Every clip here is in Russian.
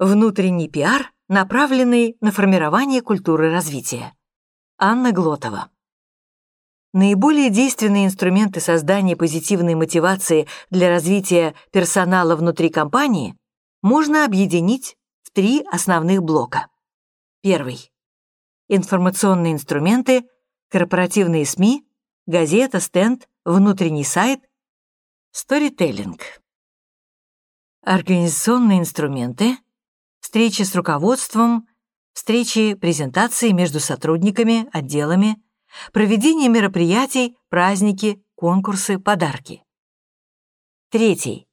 Внутренний пиар, направленный на формирование культуры развития. Анна Глотова. Наиболее действенные инструменты создания позитивной мотивации для развития персонала внутри компании можно объединить в три основных блока. Первый. Информационные инструменты, корпоративные СМИ, газета, стенд, внутренний сайт, сторителлинг. Организационные инструменты, встречи с руководством, встречи, презентации между сотрудниками, отделами, проведение мероприятий, праздники, конкурсы, подарки. Третий.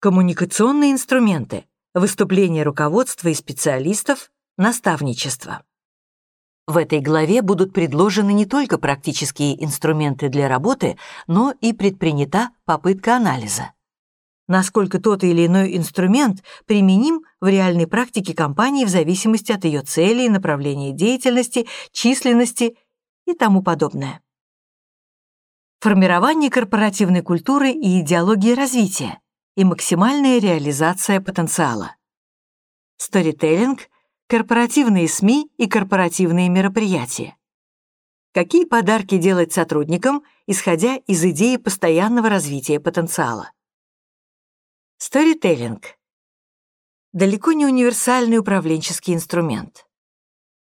Коммуникационные инструменты, выступления руководства и специалистов, наставничество. В этой главе будут предложены не только практические инструменты для работы, но и предпринята попытка анализа насколько тот или иной инструмент применим в реальной практике компании в зависимости от ее целей, направления деятельности, численности и тому подобное. Формирование корпоративной культуры и идеологии развития и максимальная реализация потенциала. Сторителлинг, корпоративные СМИ и корпоративные мероприятия. Какие подарки делать сотрудникам, исходя из идеи постоянного развития потенциала? Сторителлинг. Далеко не универсальный управленческий инструмент.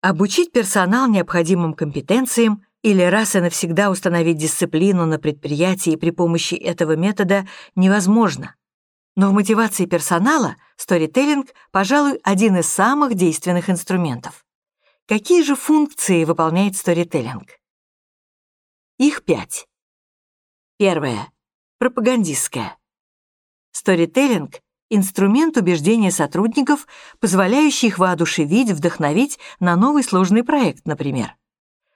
Обучить персонал необходимым компетенциям или раз и навсегда установить дисциплину на предприятии при помощи этого метода невозможно. Но в мотивации персонала сторителлинг, пожалуй, один из самых действенных инструментов. Какие же функции выполняет сторителлинг? Их пять. Первое. Пропагандистская. Сторителлинг — инструмент убеждения сотрудников, позволяющий их воодушевить, вдохновить на новый сложный проект, например.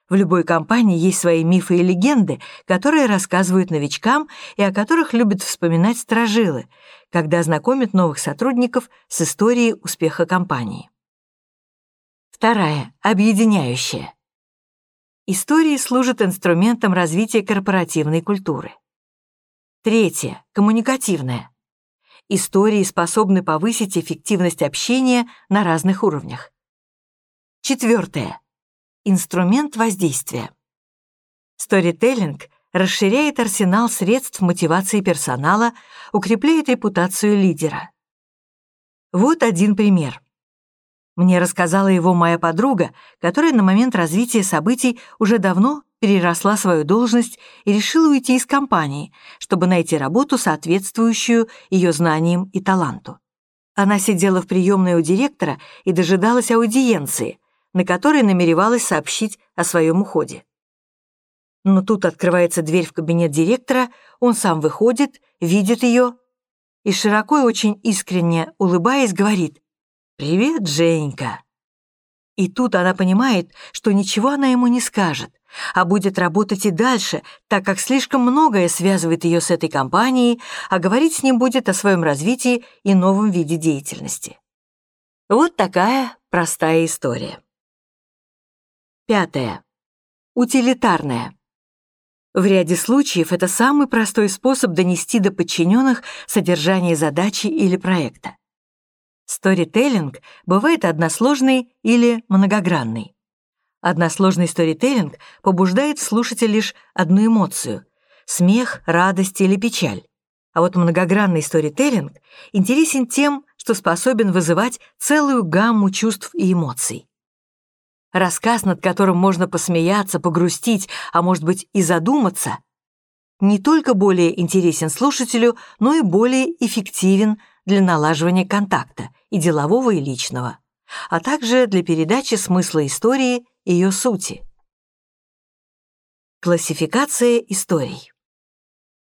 В любой компании есть свои мифы и легенды, которые рассказывают новичкам и о которых любят вспоминать сторожилы, когда знакомят новых сотрудников с историей успеха компании. Вторая, объединяющая. Истории служат инструментом развития корпоративной культуры. Третье, коммуникативная истории способны повысить эффективность общения на разных уровнях. Четвертое. Инструмент воздействия. Сторителлинг расширяет арсенал средств мотивации персонала, укрепляет репутацию лидера. Вот один пример. Мне рассказала его моя подруга, которая на момент развития событий уже давно переросла свою должность и решила уйти из компании, чтобы найти работу, соответствующую ее знаниям и таланту. Она сидела в приемной у директора и дожидалась аудиенции, на которой намеревалась сообщить о своем уходе. Но тут открывается дверь в кабинет директора, он сам выходит, видит ее и широко и очень искренне улыбаясь говорит «Привет, Женька». И тут она понимает, что ничего она ему не скажет, а будет работать и дальше, так как слишком многое связывает ее с этой компанией, а говорить с ним будет о своем развитии и новом виде деятельности. Вот такая простая история. Пятое. Утилитарная. В ряде случаев это самый простой способ донести до подчиненных содержание задачи или проекта. Сторителлинг бывает односложный или многогранный. Односложный сторителлинг побуждает слушателя лишь одну эмоцию — смех, радость или печаль. А вот многогранный сторителлинг интересен тем, что способен вызывать целую гамму чувств и эмоций. Рассказ, над которым можно посмеяться, погрустить, а может быть и задуматься, не только более интересен слушателю, но и более эффективен для налаживания контакта и делового, и личного, а также для передачи смысла истории ее сути. Классификация историй.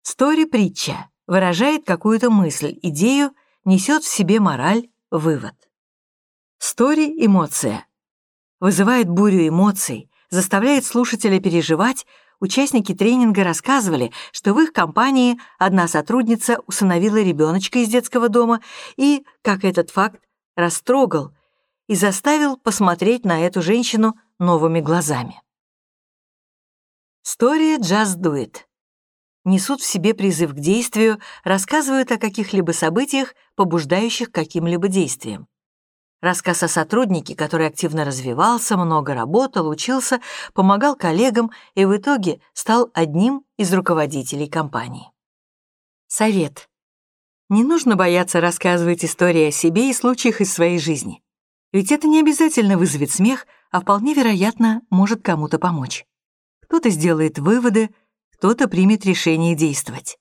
Стори-притча выражает какую-то мысль, идею, несет в себе мораль, вывод. Стори-эмоция вызывает бурю эмоций, заставляет слушателя переживать, участники тренинга рассказывали, что в их компании одна сотрудница усыновила ребеночка из детского дома и, как этот факт, растрогал и заставил посмотреть на эту женщину новыми глазами. Story Just Do It несут в себе призыв к действию, рассказывают о каких-либо событиях, побуждающих каким-либо действием. Рассказ о сотруднике, который активно развивался, много работал, учился, помогал коллегам и в итоге стал одним из руководителей компании. Совет. Не нужно бояться рассказывать истории о себе и случаях из своей жизни. Ведь это не обязательно вызовет смех, а вполне вероятно может кому-то помочь. Кто-то сделает выводы, кто-то примет решение действовать.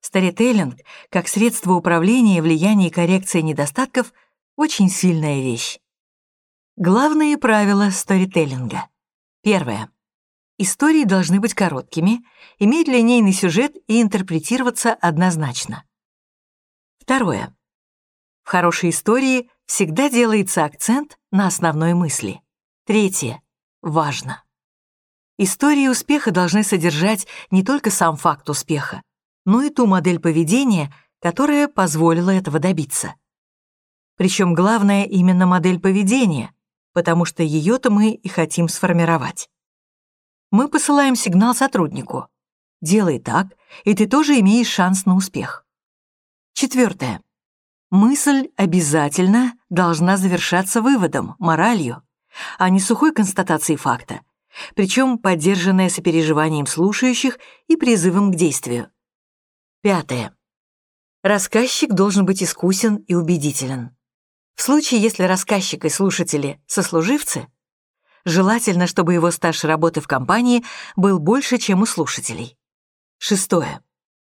Старителлинг, как средство управления, влияния и коррекции недостатков – очень сильная вещь. Главные правила сторителлинга. Первое. Истории должны быть короткими, иметь линейный сюжет и интерпретироваться однозначно. Второе. В хорошей истории всегда делается акцент на основной мысли. Третье. Важно. Истории успеха должны содержать не только сам факт успеха, но и ту модель поведения, которая позволила этого добиться. Причем главное именно модель поведения, потому что ее-то мы и хотим сформировать. Мы посылаем сигнал сотруднику. Делай так, и ты тоже имеешь шанс на успех. Четвертое. Мысль обязательно должна завершаться выводом, моралью, а не сухой констатацией факта, причем поддержанная сопереживанием слушающих и призывом к действию. Пятое. Рассказчик должен быть искусен и убедителен. В случае, если рассказчик и слушатели — сослуживцы, желательно, чтобы его стаж работы в компании был больше, чем у слушателей. Шестое.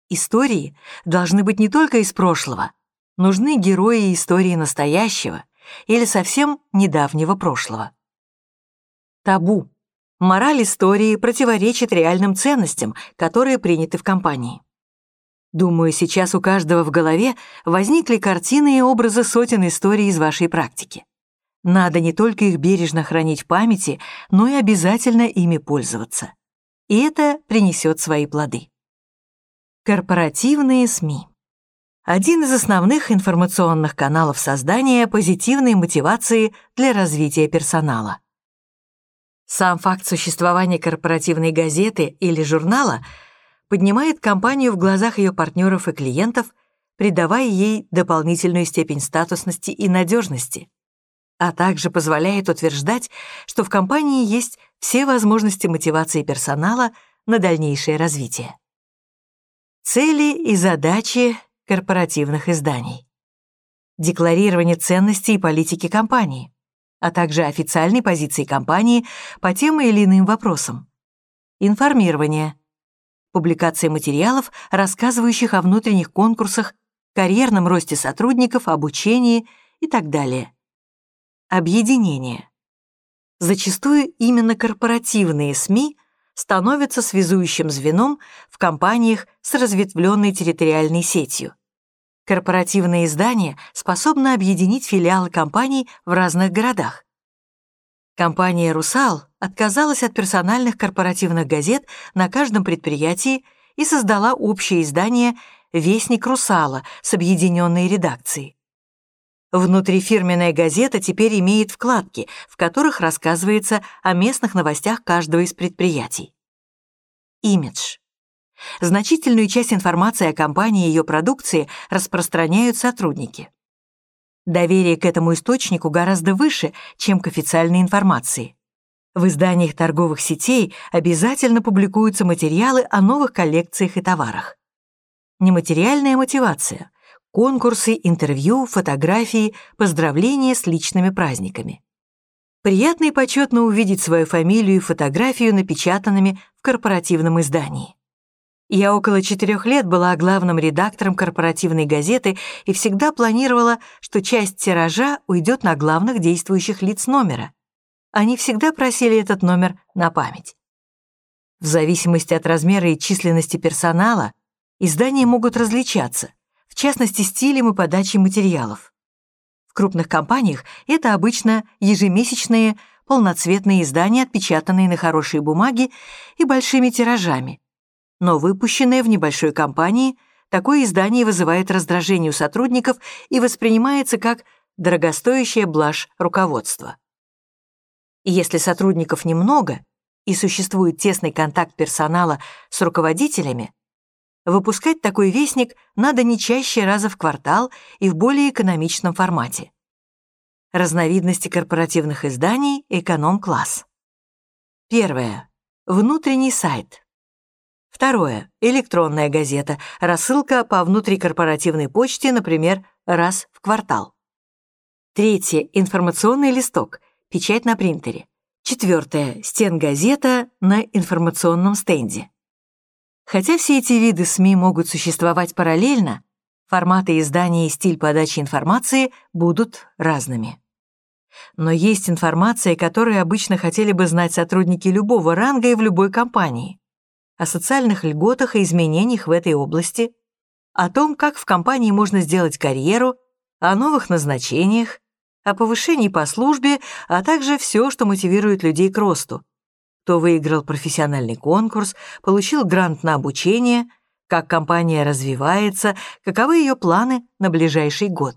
Истории должны быть не только из прошлого. Нужны герои истории настоящего или совсем недавнего прошлого. Табу. Мораль истории противоречит реальным ценностям, которые приняты в компании. Думаю, сейчас у каждого в голове возникли картины и образы сотен историй из вашей практики. Надо не только их бережно хранить в памяти, но и обязательно ими пользоваться. И это принесет свои плоды. Корпоративные СМИ. Один из основных информационных каналов создания позитивной мотивации для развития персонала. Сам факт существования корпоративной газеты или журнала – поднимает компанию в глазах ее партнеров и клиентов, придавая ей дополнительную степень статусности и надежности, а также позволяет утверждать, что в компании есть все возможности мотивации персонала на дальнейшее развитие. Цели и задачи корпоративных изданий. Декларирование ценностей и политики компании, а также официальной позиции компании по тем или иным вопросам. Информирование – публикация материалов, рассказывающих о внутренних конкурсах, карьерном росте сотрудников, обучении и так далее. Объединение. Зачастую именно корпоративные СМИ становятся связующим звеном в компаниях с разветвленной территориальной сетью. Корпоративные издания способны объединить филиалы компаний в разных городах. Компания «Русал» отказалась от персональных корпоративных газет на каждом предприятии и создала общее издание «Вестник Русала» с объединенной редакцией. Внутрифирменная газета теперь имеет вкладки, в которых рассказывается о местных новостях каждого из предприятий. Имидж. Значительную часть информации о компании и ее продукции распространяют сотрудники. Доверие к этому источнику гораздо выше, чем к официальной информации. В изданиях торговых сетей обязательно публикуются материалы о новых коллекциях и товарах. Нематериальная мотивация — конкурсы, интервью, фотографии, поздравления с личными праздниками. Приятно и почетно увидеть свою фамилию и фотографию напечатанными в корпоративном издании. Я около четырех лет была главным редактором корпоративной газеты и всегда планировала, что часть тиража уйдет на главных действующих лиц номера. Они всегда просили этот номер на память. В зависимости от размера и численности персонала издания могут различаться, в частности стилем и подачей материалов. В крупных компаниях это обычно ежемесячные полноцветные издания, отпечатанные на хорошей бумаге и большими тиражами, но выпущенное в небольшой компании, такое издание вызывает раздражение у сотрудников и воспринимается как дорогостоящая блажь руководства. И если сотрудников немного и существует тесный контакт персонала с руководителями, выпускать такой вестник надо не чаще раза в квартал и в более экономичном формате. Разновидности корпоративных изданий «Эконом-класс». Первое. Внутренний сайт. Второе. Электронная газета. Рассылка по внутрикорпоративной почте, например, раз в квартал. Третье. Информационный листок. Печать на принтере. Четвертое. Стенгазета на информационном стенде. Хотя все эти виды СМИ могут существовать параллельно, форматы издания и стиль подачи информации будут разными. Но есть информация, которую обычно хотели бы знать сотрудники любого ранга и в любой компании о социальных льготах и изменениях в этой области, о том, как в компании можно сделать карьеру, о новых назначениях, о повышении по службе, а также все, что мотивирует людей к росту. Кто выиграл профессиональный конкурс, получил грант на обучение, как компания развивается, каковы ее планы на ближайший год.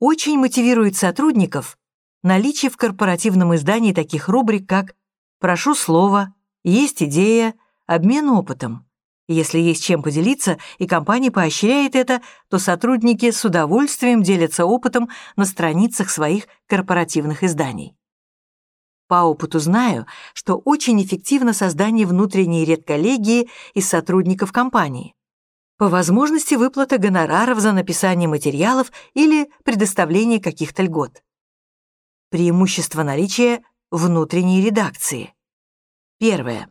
Очень мотивирует сотрудников наличие в корпоративном издании таких рубрик, как «Прошу слова», «Есть идея», обмен опытом. Если есть чем поделиться, и компания поощряет это, то сотрудники с удовольствием делятся опытом на страницах своих корпоративных изданий. По опыту знаю, что очень эффективно создание внутренней редколлегии из сотрудников компании. По возможности выплата гонораров за написание материалов или предоставление каких-то льгот. Преимущество наличия внутренней редакции. Первое.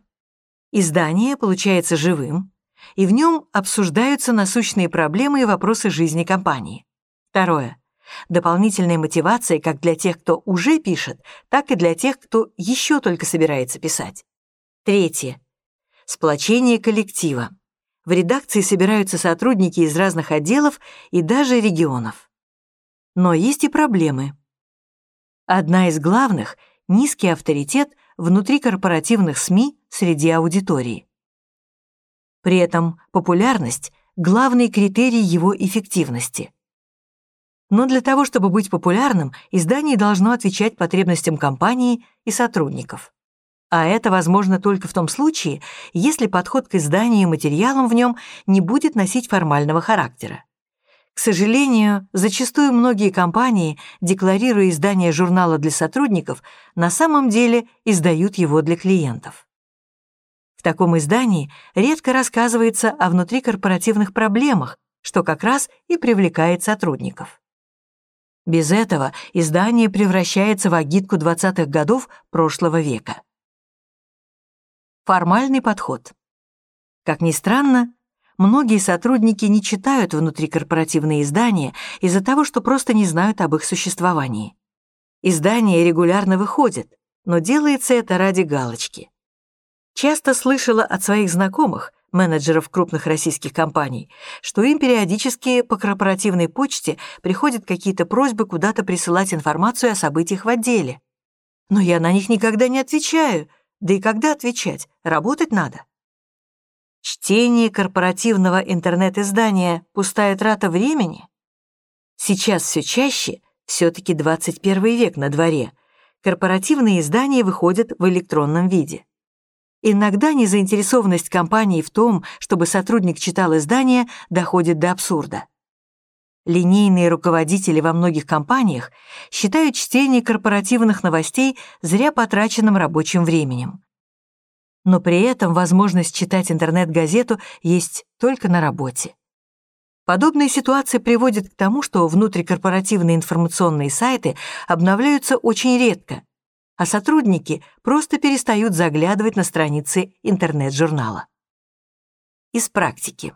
Издание получается живым, и в нем обсуждаются насущные проблемы и вопросы жизни компании. Второе. Дополнительная мотивация как для тех, кто уже пишет, так и для тех, кто еще только собирается писать. Третье. Сплочение коллектива. В редакции собираются сотрудники из разных отделов и даже регионов. Но есть и проблемы. Одна из главных — низкий авторитет внутри корпоративных СМИ среди аудитории. При этом популярность — главный критерий его эффективности. Но для того, чтобы быть популярным, издание должно отвечать потребностям компании и сотрудников. А это возможно только в том случае, если подход к изданию и материалам в нем не будет носить формального характера. К сожалению, зачастую многие компании, декларируя издание журнала для сотрудников, на самом деле издают его для клиентов. В таком издании редко рассказывается о внутрикорпоративных проблемах, что как раз и привлекает сотрудников. Без этого издание превращается в агитку 20-х годов прошлого века. Формальный подход. Как ни странно, многие сотрудники не читают внутрикорпоративные издания из-за того, что просто не знают об их существовании. Издание регулярно выходит, но делается это ради галочки. Часто слышала от своих знакомых, менеджеров крупных российских компаний, что им периодически по корпоративной почте приходят какие-то просьбы куда-то присылать информацию о событиях в отделе. Но я на них никогда не отвечаю, да и когда отвечать, работать надо. Чтение корпоративного интернет-издания — пустая трата времени? Сейчас все чаще, все-таки 21 век на дворе, корпоративные издания выходят в электронном виде. Иногда незаинтересованность компании в том, чтобы сотрудник читал издание, доходит до абсурда. Линейные руководители во многих компаниях считают чтение корпоративных новостей зря потраченным рабочим временем. Но при этом возможность читать интернет-газету есть только на работе. Подобные ситуации приводят к тому, что внутрикорпоративные информационные сайты обновляются очень редко, а сотрудники просто перестают заглядывать на страницы интернет-журнала. Из практики.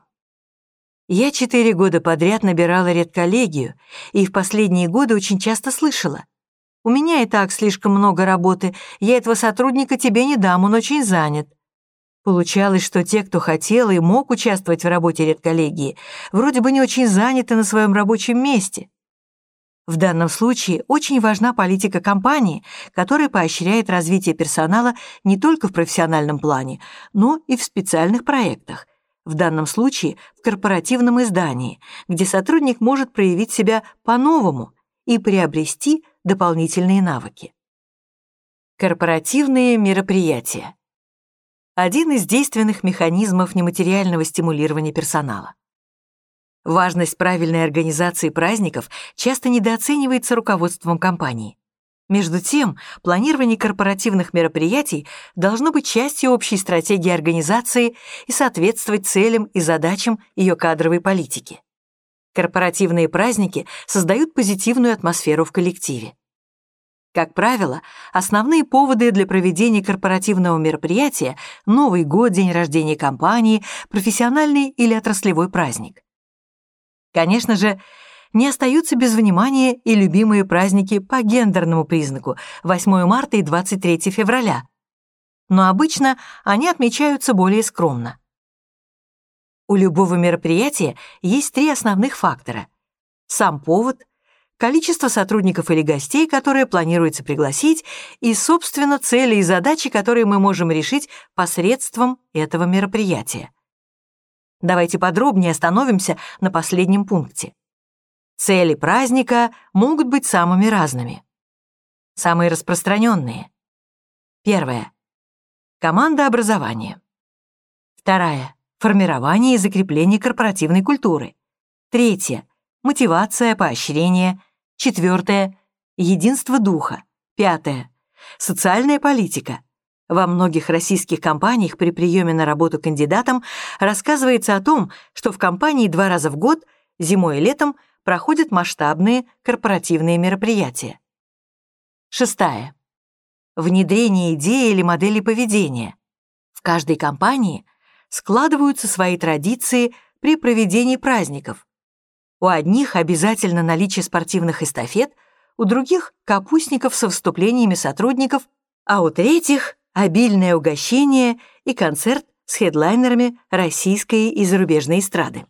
Я четыре года подряд набирала редколлегию и в последние годы очень часто слышала. «У меня и так слишком много работы, я этого сотрудника тебе не дам, он очень занят». Получалось, что те, кто хотел и мог участвовать в работе редколлегии, вроде бы не очень заняты на своем рабочем месте. В данном случае очень важна политика компании, которая поощряет развитие персонала не только в профессиональном плане, но и в специальных проектах. В данном случае в корпоративном издании, где сотрудник может проявить себя по-новому и приобрести дополнительные навыки. Корпоративные мероприятия. Один из действенных механизмов нематериального стимулирования персонала. Важность правильной организации праздников часто недооценивается руководством компании. Между тем, планирование корпоративных мероприятий должно быть частью общей стратегии организации и соответствовать целям и задачам ее кадровой политики. Корпоративные праздники создают позитивную атмосферу в коллективе. Как правило, основные поводы для проведения корпоративного мероприятия — Новый год, день рождения компании, профессиональный или отраслевой праздник. Конечно же, не остаются без внимания и любимые праздники по гендерному признаку 8 марта и 23 февраля. Но обычно они отмечаются более скромно. У любого мероприятия есть три основных фактора. Сам повод, количество сотрудников или гостей, которые планируется пригласить, и, собственно, цели и задачи, которые мы можем решить посредством этого мероприятия. Давайте подробнее остановимся на последнем пункте. Цели праздника могут быть самыми разными. Самые распространенные. Первое. Команда образования. Вторая. Формирование и закрепление корпоративной культуры. Третье. Мотивация, поощрение. Четвертое. Единство духа. Пятое. Социальная политика. Во многих российских компаниях при приеме на работу кандидатам рассказывается о том, что в компании два раза в год, зимой и летом, проходят масштабные корпоративные мероприятия. Шестая. Внедрение идеи или модели поведения. В каждой компании складываются свои традиции при проведении праздников, у одних обязательно наличие спортивных эстафет, у других — капустников со вступлениями сотрудников, а у третьих — обильное угощение и концерт с хедлайнерами российской и зарубежной эстрады.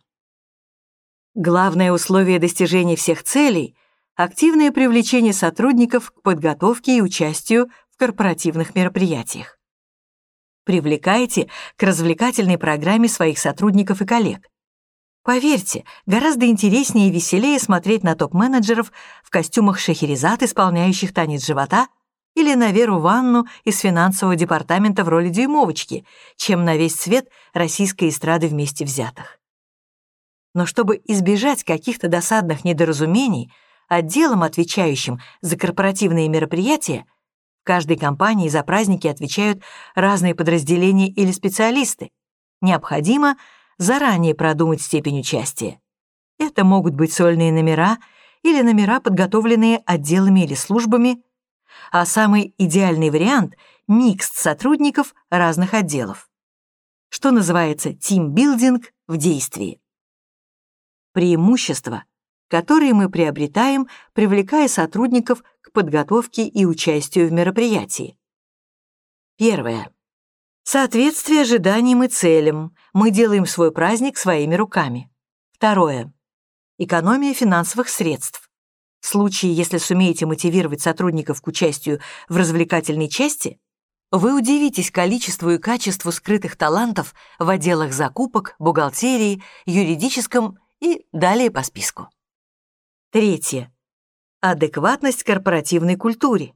Главное условие достижения всех целей — активное привлечение сотрудников к подготовке и участию в корпоративных мероприятиях. Привлекайте к развлекательной программе своих сотрудников и коллег. Поверьте, гораздо интереснее и веселее смотреть на топ-менеджеров в костюмах шахерезад, исполняющих танец живота, или на Веру Ванну из финансового департамента в роли дюймовочки, чем на весь свет российской эстрады вместе взятых. Но чтобы избежать каких-то досадных недоразумений, отделом, отвечающим за корпоративные мероприятия, в каждой компании за праздники отвечают разные подразделения или специалисты. Необходимо — заранее продумать степень участия. Это могут быть сольные номера или номера, подготовленные отделами или службами, а самый идеальный вариант — микс сотрудников разных отделов, что называется тимбилдинг в действии. Преимущества, которые мы приобретаем, привлекая сотрудников к подготовке и участию в мероприятии. Первое. Соответствие ожиданиям и целям. Мы делаем свой праздник своими руками. Второе. Экономия финансовых средств. В случае, если сумеете мотивировать сотрудников к участию в развлекательной части, вы удивитесь количеству и качеству скрытых талантов в отделах закупок, бухгалтерии, юридическом и далее по списку. Третье. Адекватность корпоративной культуре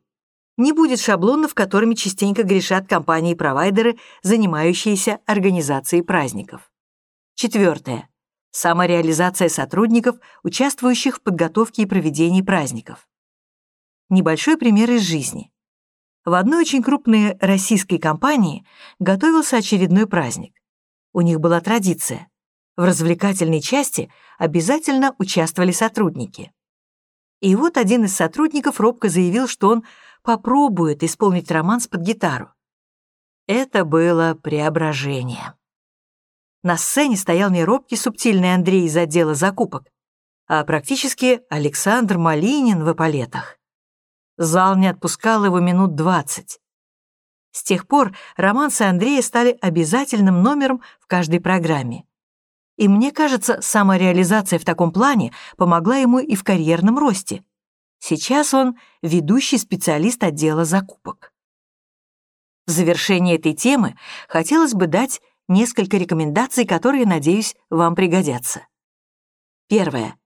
не будет шаблонов, которыми частенько грешат компании-провайдеры, занимающиеся организацией праздников. Четвертое. Самореализация сотрудников, участвующих в подготовке и проведении праздников. Небольшой пример из жизни. В одной очень крупной российской компании готовился очередной праздник. У них была традиция. В развлекательной части обязательно участвовали сотрудники. И вот один из сотрудников робко заявил, что он попробует исполнить романс под гитару. Это было преображение. На сцене стоял не субтильный Андрей из отдела закупок, а практически Александр Малинин в эполетах. Зал не отпускал его минут двадцать. С тех пор романсы Андрея стали обязательным номером в каждой программе. И мне кажется, самореализация в таком плане помогла ему и в карьерном росте. Сейчас он ведущий специалист отдела закупок. В завершение этой темы хотелось бы дать несколько рекомендаций, которые, надеюсь, вам пригодятся. Первое.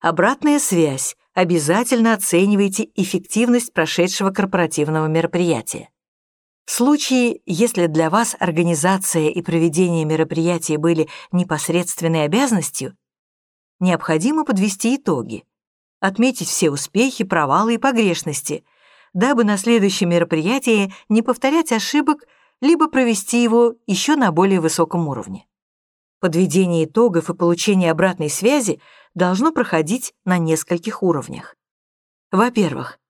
Обратная связь. Обязательно оценивайте эффективность прошедшего корпоративного мероприятия. В случае, если для вас организация и проведение мероприятия были непосредственной обязанностью, необходимо подвести итоги, отметить все успехи, провалы и погрешности, дабы на следующем мероприятии не повторять ошибок, либо провести его еще на более высоком уровне. Подведение итогов и получение обратной связи должно проходить на нескольких уровнях. Во-первых,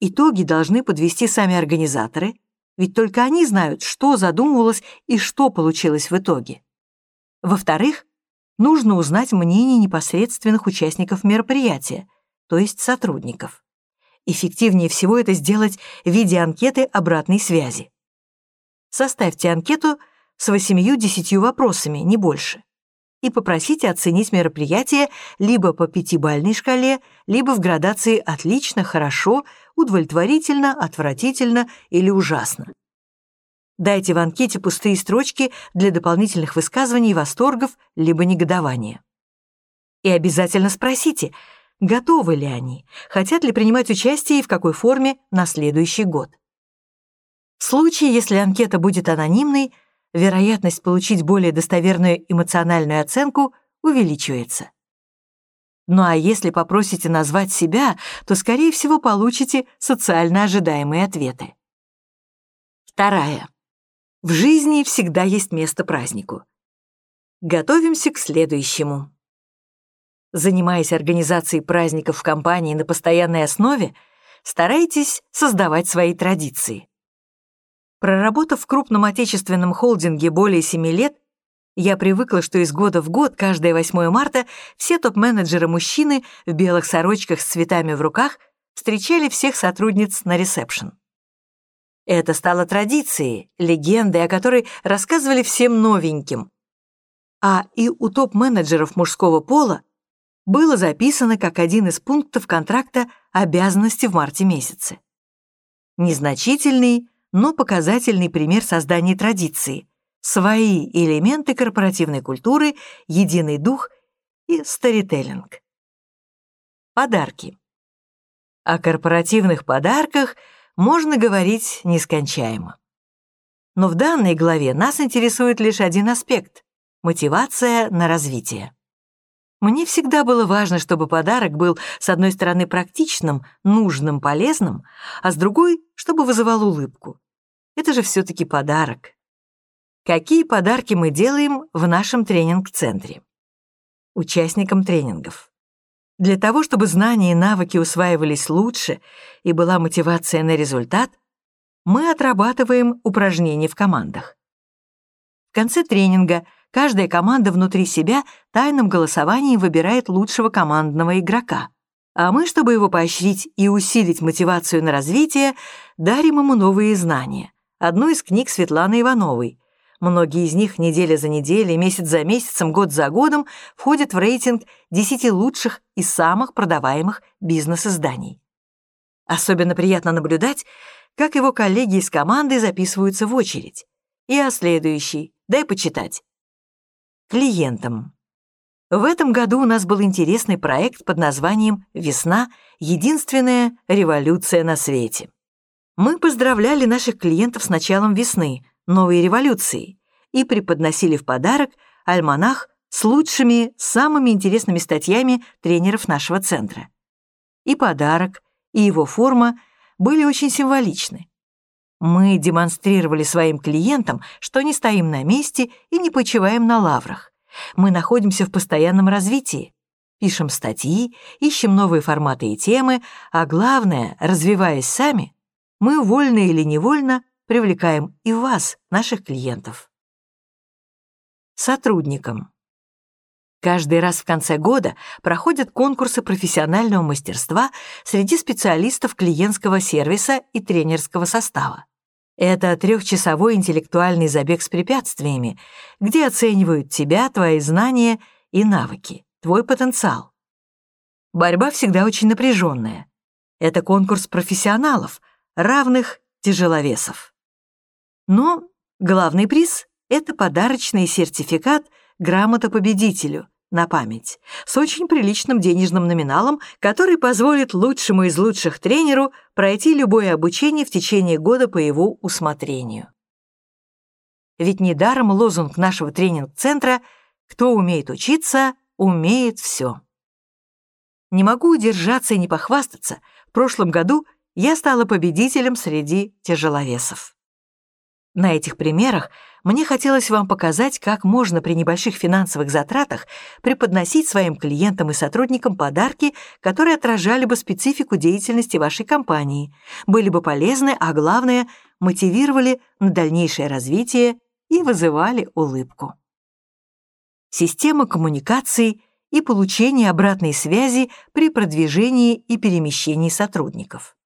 итоги должны подвести сами организаторы, ведь только они знают, что задумывалось и что получилось в итоге. Во-вторых, нужно узнать мнение непосредственных участников мероприятия, то есть сотрудников. Эффективнее всего это сделать в виде анкеты обратной связи. Составьте анкету с восемью-десятью вопросами, не больше, и попросите оценить мероприятие либо по пятибалльной шкале, либо в градации «отлично», «хорошо», «удовлетворительно», «отвратительно» или «ужасно». Дайте в анкете пустые строчки для дополнительных высказываний восторгов либо негодования. И обязательно спросите, готовы ли они, хотят ли принимать участие и в какой форме на следующий год. В случае, если анкета будет анонимной, вероятность получить более достоверную эмоциональную оценку увеличивается. Ну а если попросите назвать себя, то, скорее всего, получите социально ожидаемые ответы. Вторая. В жизни всегда есть место празднику. Готовимся к следующему. Занимаясь организацией праздников в компании на постоянной основе, старайтесь создавать свои традиции. Проработав в крупном отечественном холдинге более семи лет, я привыкла, что из года в год, каждое 8 марта, все топ-менеджеры-мужчины в белых сорочках с цветами в руках встречали всех сотрудниц на ресепшн. Это стало традицией, легендой, о которой рассказывали всем новеньким. А и у топ-менеджеров мужского пола было записано как один из пунктов контракта обязанности в марте месяце. Незначительный, но показательный пример создания традиции, свои элементы корпоративной культуры, единый дух и старителлинг. Подарки. О корпоративных подарках можно говорить нескончаемо. Но в данной главе нас интересует лишь один аспект — мотивация на развитие. Мне всегда было важно, чтобы подарок был, с одной стороны, практичным, нужным, полезным, а с другой, чтобы вызывал улыбку. Это же все-таки подарок. Какие подарки мы делаем в нашем тренинг-центре? Участникам тренингов. Для того, чтобы знания и навыки усваивались лучше и была мотивация на результат, мы отрабатываем упражнения в командах. В конце тренинга Каждая команда внутри себя тайным голосованием выбирает лучшего командного игрока. А мы, чтобы его поощрить и усилить мотивацию на развитие, дарим ему новые знания. Одну из книг Светланы Ивановой. Многие из них неделя за неделей, месяц за месяцем, год за годом входят в рейтинг 10 лучших и самых продаваемых бизнес-изданий. Особенно приятно наблюдать, как его коллеги из команды записываются в очередь. И о следующий, дай почитать клиентам. В этом году у нас был интересный проект под названием «Весна. Единственная революция на свете». Мы поздравляли наших клиентов с началом весны, новой революции, и преподносили в подарок альманах с лучшими, самыми интересными статьями тренеров нашего центра. И подарок, и его форма были очень символичны. Мы демонстрировали своим клиентам, что не стоим на месте и не почиваем на лаврах. Мы находимся в постоянном развитии. Пишем статьи, ищем новые форматы и темы, а главное, развиваясь сами, мы вольно или невольно привлекаем и вас, наших клиентов. Сотрудникам. Каждый раз в конце года проходят конкурсы профессионального мастерства среди специалистов клиентского сервиса и тренерского состава. Это трехчасовой интеллектуальный забег с препятствиями, где оценивают тебя, твои знания и навыки, твой потенциал. Борьба всегда очень напряженная. Это конкурс профессионалов, равных тяжеловесов. Но главный приз — это подарочный сертификат «Грамота победителю», на память, с очень приличным денежным номиналом, который позволит лучшему из лучших тренеру пройти любое обучение в течение года по его усмотрению. Ведь недаром лозунг нашего тренинг-центра «Кто умеет учиться, умеет все». Не могу удержаться и не похвастаться. В прошлом году я стала победителем среди тяжеловесов. На этих примерах мне хотелось вам показать, как можно при небольших финансовых затратах преподносить своим клиентам и сотрудникам подарки, которые отражали бы специфику деятельности вашей компании, были бы полезны, а главное, мотивировали на дальнейшее развитие и вызывали улыбку. Система коммуникаций и получения обратной связи при продвижении и перемещении сотрудников.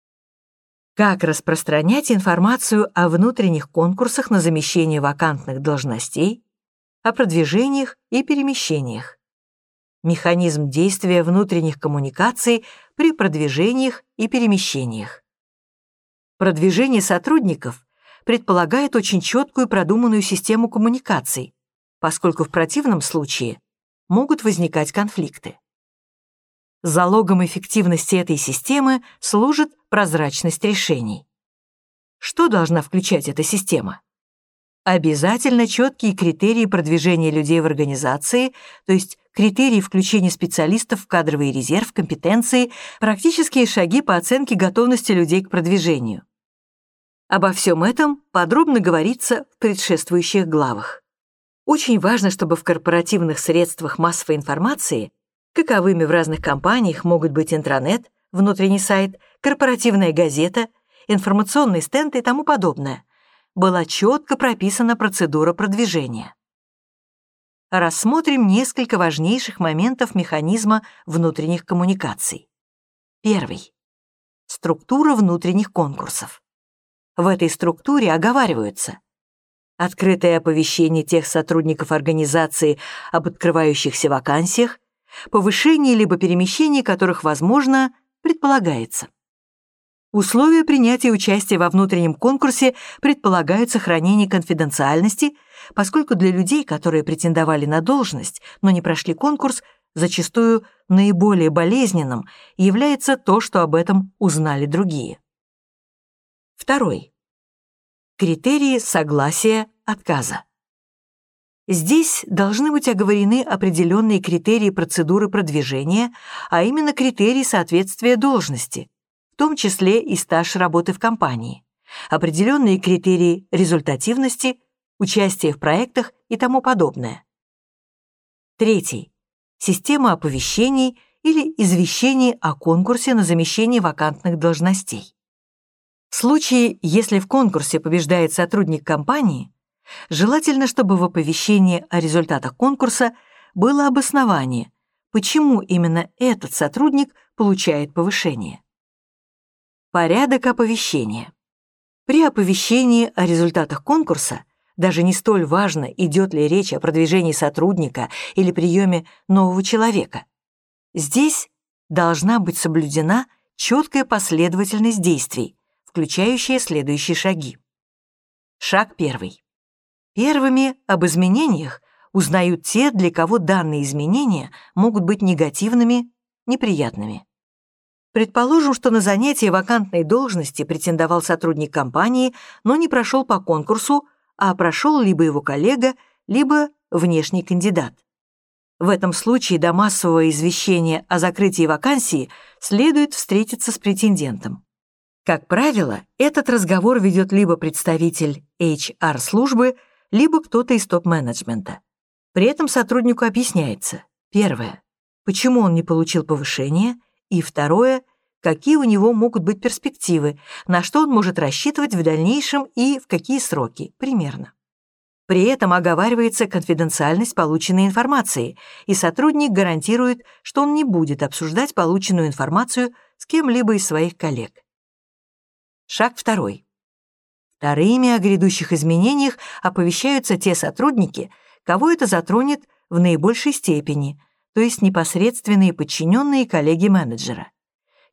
Как распространять информацию о внутренних конкурсах на замещение вакантных должностей, о продвижениях и перемещениях. Механизм действия внутренних коммуникаций при продвижениях и перемещениях. Продвижение сотрудников предполагает очень четкую продуманную систему коммуникаций, поскольку в противном случае могут возникать конфликты. Залогом эффективности этой системы служит прозрачность решений. Что должна включать эта система? Обязательно четкие критерии продвижения людей в организации, то есть критерии включения специалистов в кадровый резерв, компетенции, практические шаги по оценке готовности людей к продвижению. Обо всем этом подробно говорится в предшествующих главах. Очень важно, чтобы в корпоративных средствах массовой информации каковыми в разных компаниях могут быть интранет, внутренний сайт, корпоративная газета, информационный стенд и тому подобное, была четко прописана процедура продвижения. Рассмотрим несколько важнейших моментов механизма внутренних коммуникаций. Первый. Структура внутренних конкурсов. В этой структуре оговариваются открытое оповещение тех сотрудников организации об открывающихся вакансиях, повышение либо перемещение которых возможно, предполагается. Условия принятия участия во внутреннем конкурсе предполагают сохранение конфиденциальности, поскольку для людей, которые претендовали на должность, но не прошли конкурс, зачастую наиболее болезненным является то, что об этом узнали другие. Второй. Критерии согласия отказа. Здесь должны быть оговорены определенные критерии процедуры продвижения, а именно критерии соответствия должности, в том числе и стаж работы в компании, определенные критерии результативности, участия в проектах и тому подобное. Третий. Система оповещений или извещений о конкурсе на замещение вакантных должностей. В случае, если в конкурсе побеждает сотрудник компании, Желательно, чтобы в оповещении о результатах конкурса было обоснование, почему именно этот сотрудник получает повышение. Порядок оповещения. При оповещении о результатах конкурса даже не столь важно, идет ли речь о продвижении сотрудника или приеме нового человека. Здесь должна быть соблюдена четкая последовательность действий, включающая следующие шаги. Шаг первый. Первыми об изменениях узнают те, для кого данные изменения могут быть негативными, неприятными. Предположим, что на занятие вакантной должности претендовал сотрудник компании, но не прошел по конкурсу, а прошел либо его коллега, либо внешний кандидат. В этом случае до массового извещения о закрытии вакансии следует встретиться с претендентом. Как правило, этот разговор ведет либо представитель HR-службы, либо кто-то из топ-менеджмента. При этом сотруднику объясняется, первое, почему он не получил повышение, и второе, какие у него могут быть перспективы, на что он может рассчитывать в дальнейшем и в какие сроки, примерно. При этом оговаривается конфиденциальность полученной информации, и сотрудник гарантирует, что он не будет обсуждать полученную информацию с кем-либо из своих коллег. Шаг второй. Вторыми о грядущих изменениях оповещаются те сотрудники, кого это затронет в наибольшей степени, то есть непосредственные подчиненные коллеги менеджера.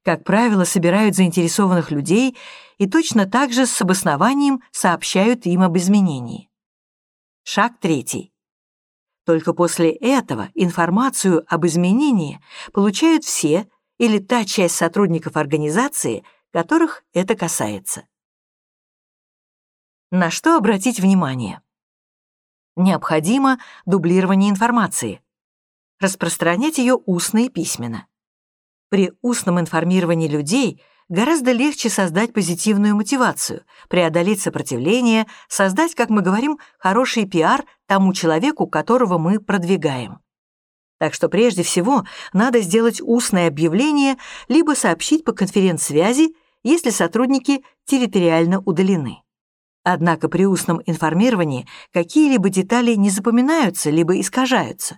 Как правило, собирают заинтересованных людей и точно так же с обоснованием сообщают им об изменении. Шаг третий. Только после этого информацию об изменении получают все или та часть сотрудников организации, которых это касается. На что обратить внимание? Необходимо дублирование информации. Распространять ее устно и письменно. При устном информировании людей гораздо легче создать позитивную мотивацию, преодолеть сопротивление, создать, как мы говорим, хороший пиар тому человеку, которого мы продвигаем. Так что прежде всего надо сделать устное объявление либо сообщить по конференц-связи, если сотрудники территориально удалены. Однако при устном информировании какие-либо детали не запоминаются либо искажаются.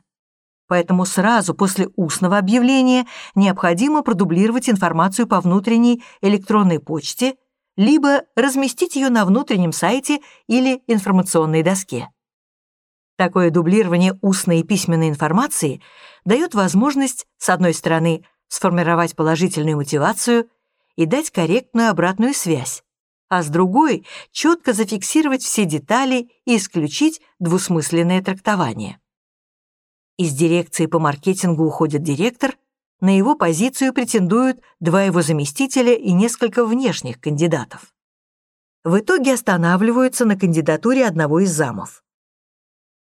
Поэтому сразу после устного объявления необходимо продублировать информацию по внутренней электронной почте, либо разместить ее на внутреннем сайте или информационной доске. Такое дублирование устной и письменной информации дает возможность, с одной стороны, сформировать положительную мотивацию и дать корректную обратную связь, а с другой — четко зафиксировать все детали и исключить двусмысленное трактование. Из дирекции по маркетингу уходит директор, на его позицию претендуют два его заместителя и несколько внешних кандидатов. В итоге останавливаются на кандидатуре одного из замов.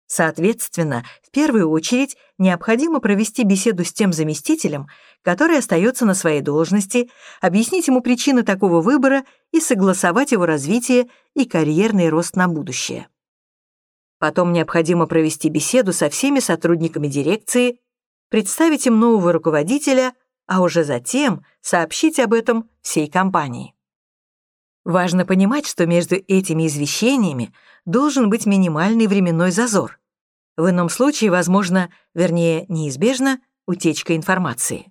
Соответственно, в первую очередь необходимо провести беседу с тем заместителем, который остается на своей должности, объяснить ему причины такого выбора и согласовать его развитие и карьерный рост на будущее. Потом необходимо провести беседу со всеми сотрудниками дирекции, представить им нового руководителя, а уже затем сообщить об этом всей компании. Важно понимать, что между этими извещениями должен быть минимальный временной зазор. В ином случае, возможно, вернее, неизбежно, утечка информации.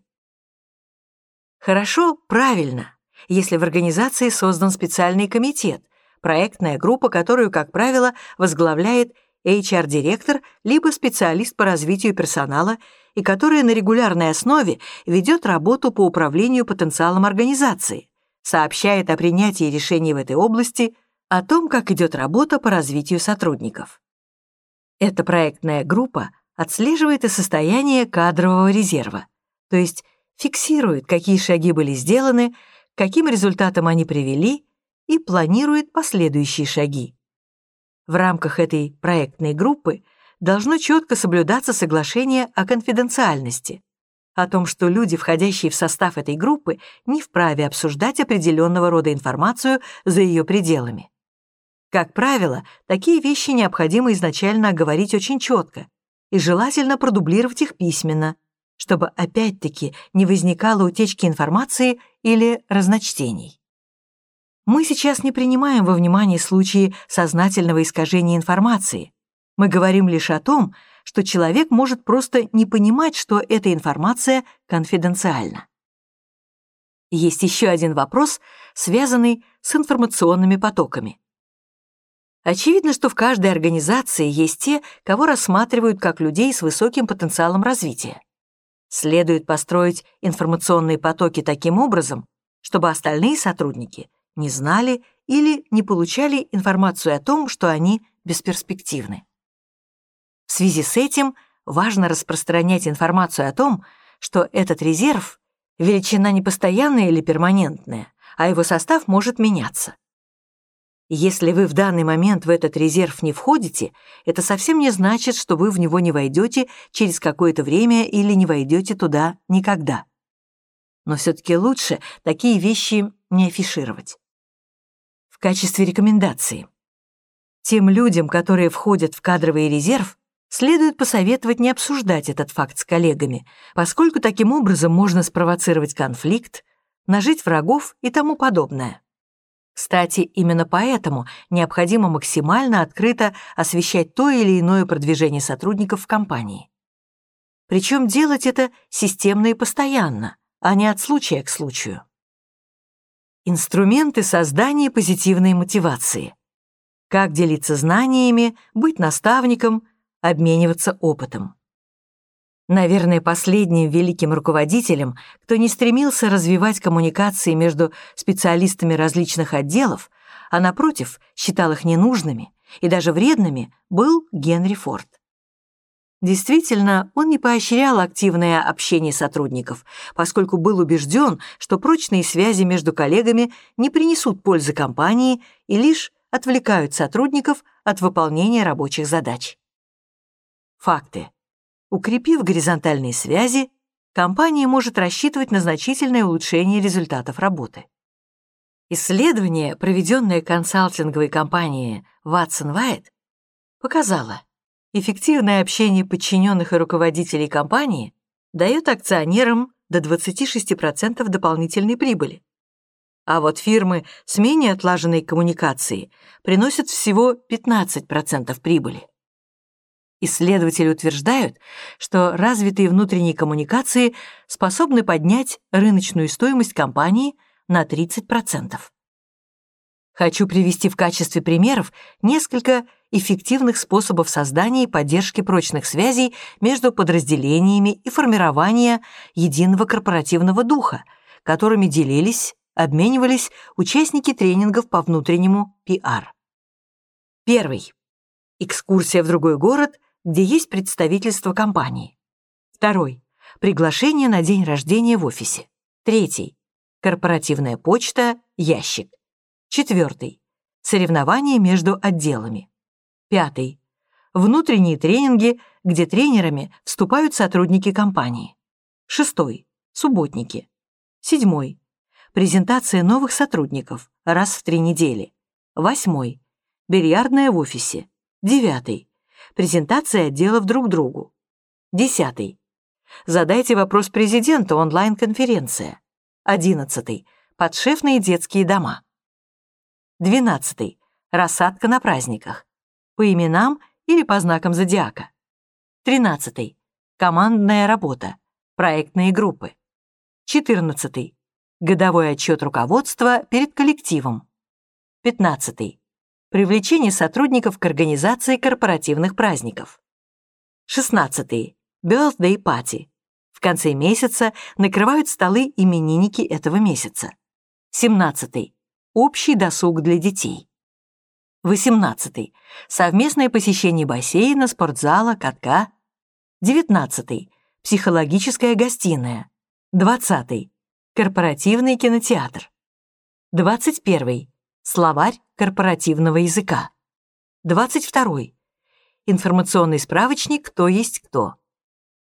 Хорошо, правильно, если в организации создан специальный комитет, проектная группа, которую, как правило, возглавляет HR-директор либо специалист по развитию персонала и которая на регулярной основе ведет работу по управлению потенциалом организации, сообщает о принятии решений в этой области, о том, как идет работа по развитию сотрудников. Эта проектная группа отслеживает и состояние кадрового резерва, то есть фиксирует, какие шаги были сделаны, к каким результатам они привели и планирует последующие шаги. В рамках этой проектной группы должно четко соблюдаться соглашение о конфиденциальности, о том, что люди, входящие в состав этой группы, не вправе обсуждать определенного рода информацию за ее пределами. Как правило, такие вещи необходимо изначально оговорить очень четко и желательно продублировать их письменно, чтобы опять-таки не возникало утечки информации или разночтений. Мы сейчас не принимаем во внимание случаи сознательного искажения информации. Мы говорим лишь о том, что человек может просто не понимать, что эта информация конфиденциальна. Есть еще один вопрос, связанный с информационными потоками. Очевидно, что в каждой организации есть те, кого рассматривают как людей с высоким потенциалом развития. Следует построить информационные потоки таким образом, чтобы остальные сотрудники не знали или не получали информацию о том, что они бесперспективны. В связи с этим важно распространять информацию о том, что этот резерв — величина не постоянная или перманентная, а его состав может меняться. Если вы в данный момент в этот резерв не входите, это совсем не значит, что вы в него не войдете через какое-то время или не войдете туда никогда. Но все-таки лучше такие вещи не афишировать. В качестве рекомендации. Тем людям, которые входят в кадровый резерв, следует посоветовать не обсуждать этот факт с коллегами, поскольку таким образом можно спровоцировать конфликт, нажить врагов и тому подобное. Кстати, именно поэтому необходимо максимально открыто освещать то или иное продвижение сотрудников в компании. Причем делать это системно и постоянно, а не от случая к случаю. Инструменты создания позитивной мотивации. Как делиться знаниями, быть наставником, обмениваться опытом. Наверное, последним великим руководителем, кто не стремился развивать коммуникации между специалистами различных отделов, а, напротив, считал их ненужными и даже вредными, был Генри Форд. Действительно, он не поощрял активное общение сотрудников, поскольку был убежден, что прочные связи между коллегами не принесут пользы компании и лишь отвлекают сотрудников от выполнения рабочих задач. Факты. Укрепив горизонтальные связи, компания может рассчитывать на значительное улучшение результатов работы. Исследование, проведенное консалтинговой компанией Watson White, показало, эффективное общение подчиненных и руководителей компании дает акционерам до 26% дополнительной прибыли. А вот фирмы с менее отлаженной коммуникацией приносят всего 15% прибыли. Исследователи утверждают, что развитые внутренние коммуникации способны поднять рыночную стоимость компании на 30%. Хочу привести в качестве примеров несколько эффективных способов создания и поддержки прочных связей между подразделениями и формирования единого корпоративного духа, которыми делились, обменивались участники тренингов по внутреннему пиар. Первый. Экскурсия в другой город – где есть представительство компании. Второй. Приглашение на день рождения в офисе. Третий. Корпоративная почта, ящик. Четвертый. Соревнования между отделами. Пятый. Внутренние тренинги, где тренерами вступают сотрудники компании. Шестой. Субботники. Седьмой. Презентация новых сотрудников раз в три недели. Восьмой. Бильярдная в офисе. Девятый презентация отделов друг другу. Десятый. Задайте вопрос президенту, онлайн-конференция. Одиннадцатый. Подшефные детские дома. Двенадцатый. Рассадка на праздниках. По именам или по знакам зодиака. Тринадцатый. Командная работа. Проектные группы. Четырнадцатый. Годовой отчет руководства перед коллективом. Пятнадцатый Привлечение сотрудников к организации корпоративных праздников. 16. Birthday Party. В конце месяца накрывают столы именинники этого месяца. 17. Общий досуг для детей. 18. Совместное посещение бассейна, спортзала, катка. 19. Психологическая гостиная. 20. Корпоративный кинотеатр. 21. Словарь корпоративного языка. 22. Информационный справочник «Кто есть кто».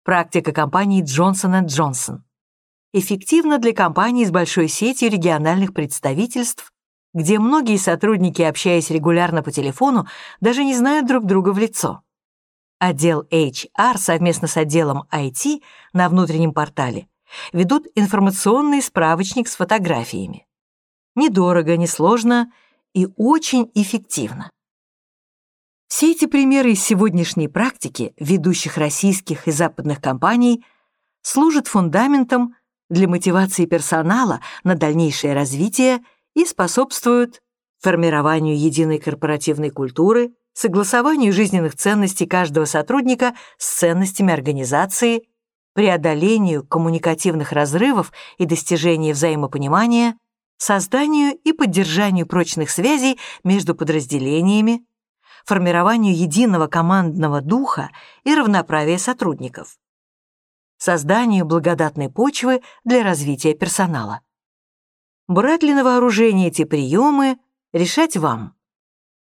Практика компании Johnson Johnson. Эффективно для компаний с большой сетью региональных представительств, где многие сотрудники, общаясь регулярно по телефону, даже не знают друг друга в лицо. Отдел HR совместно с отделом IT на внутреннем портале ведут информационный справочник с фотографиями недорого, несложно и очень эффективно. Все эти примеры из сегодняшней практики ведущих российских и западных компаний служат фундаментом для мотивации персонала на дальнейшее развитие и способствуют формированию единой корпоративной культуры, согласованию жизненных ценностей каждого сотрудника с ценностями организации, преодолению коммуникативных разрывов и достижению взаимопонимания, созданию и поддержанию прочных связей между подразделениями, формированию единого командного духа и равноправия сотрудников, созданию благодатной почвы для развития персонала. Брать ли на вооружение эти приемы, решать вам.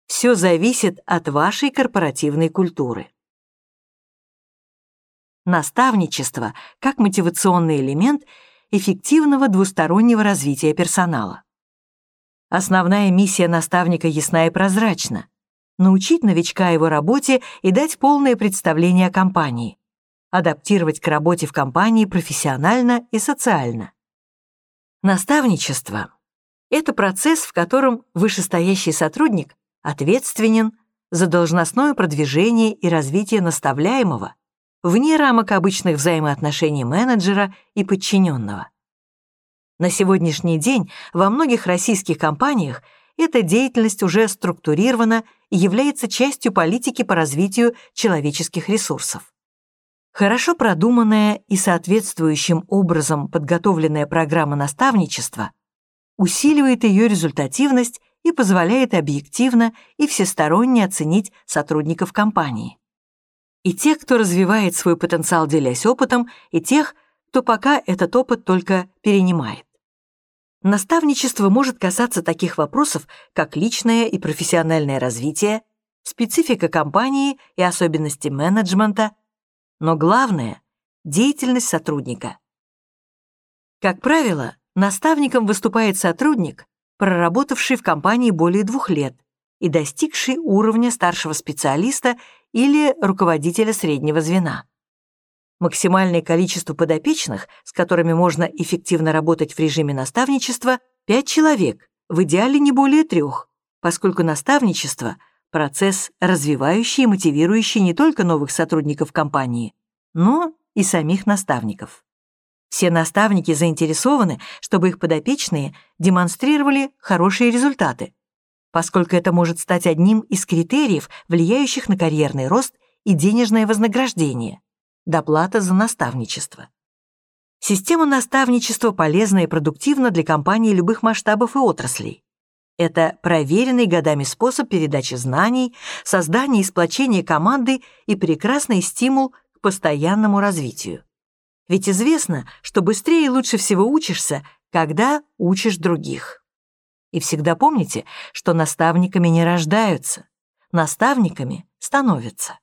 Все зависит от вашей корпоративной культуры. Наставничество как мотивационный элемент – эффективного двустороннего развития персонала. Основная миссия наставника ясна и прозрачна — научить новичка его работе и дать полное представление о компании, адаптировать к работе в компании профессионально и социально. Наставничество — это процесс, в котором вышестоящий сотрудник ответственен за должностное продвижение и развитие наставляемого, вне рамок обычных взаимоотношений менеджера и подчиненного. На сегодняшний день во многих российских компаниях эта деятельность уже структурирована и является частью политики по развитию человеческих ресурсов. Хорошо продуманная и соответствующим образом подготовленная программа наставничества усиливает ее результативность и позволяет объективно и всесторонне оценить сотрудников компании и тех, кто развивает свой потенциал, делясь опытом, и тех, кто пока этот опыт только перенимает. Наставничество может касаться таких вопросов, как личное и профессиональное развитие, специфика компании и особенности менеджмента, но главное — деятельность сотрудника, Как правило, наставником выступает сотрудник, проработавший в компании более двух лет и достигший уровня старшего специалиста или руководителя среднего звена. Максимальное количество подопечных, с которыми можно эффективно работать в режиме наставничества, 5 человек, в идеале не более трех, поскольку наставничество – процесс, развивающий и мотивирующий не только новых сотрудников компании, но и самих наставников. Все наставники заинтересованы, чтобы их подопечные демонстрировали хорошие результаты, поскольку это может стать одним из критериев, влияющих на карьерный рост и денежное вознаграждение, доплата за наставничество. Система наставничества полезна и продуктивна для компаний любых масштабов и отраслей. Это проверенный годами способ передачи знаний, создания и сплочения команды и прекрасный стимул к постоянному развитию. Ведь известно, что быстрее и лучше всего учишься, когда учишь других. И всегда помните, что наставниками не рождаются, наставниками становятся.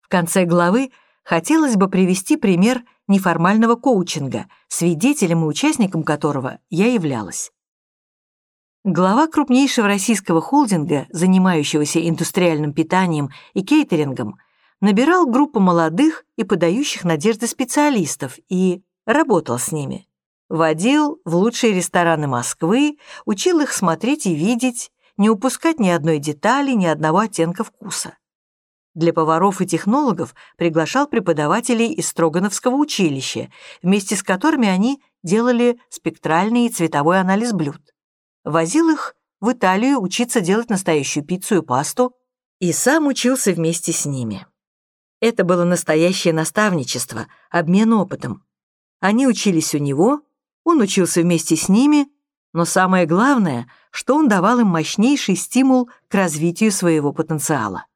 В конце главы хотелось бы привести пример неформального коучинга, свидетелем и участником которого я являлась. Глава крупнейшего российского холдинга, занимающегося индустриальным питанием и кейтерингом, набирал группу молодых и подающих надежды специалистов и работал с ними. Водил в лучшие рестораны Москвы, учил их смотреть и видеть, не упускать ни одной детали, ни одного оттенка вкуса. Для поваров и технологов приглашал преподавателей из Строгановского училища, вместе с которыми они делали спектральный и цветовой анализ блюд. Возил их в Италию учиться делать настоящую пиццу и пасту, и сам учился вместе с ними. Это было настоящее наставничество, обмен опытом. Они учились у него, он учился вместе с ними, но самое главное, что он давал им мощнейший стимул к развитию своего потенциала.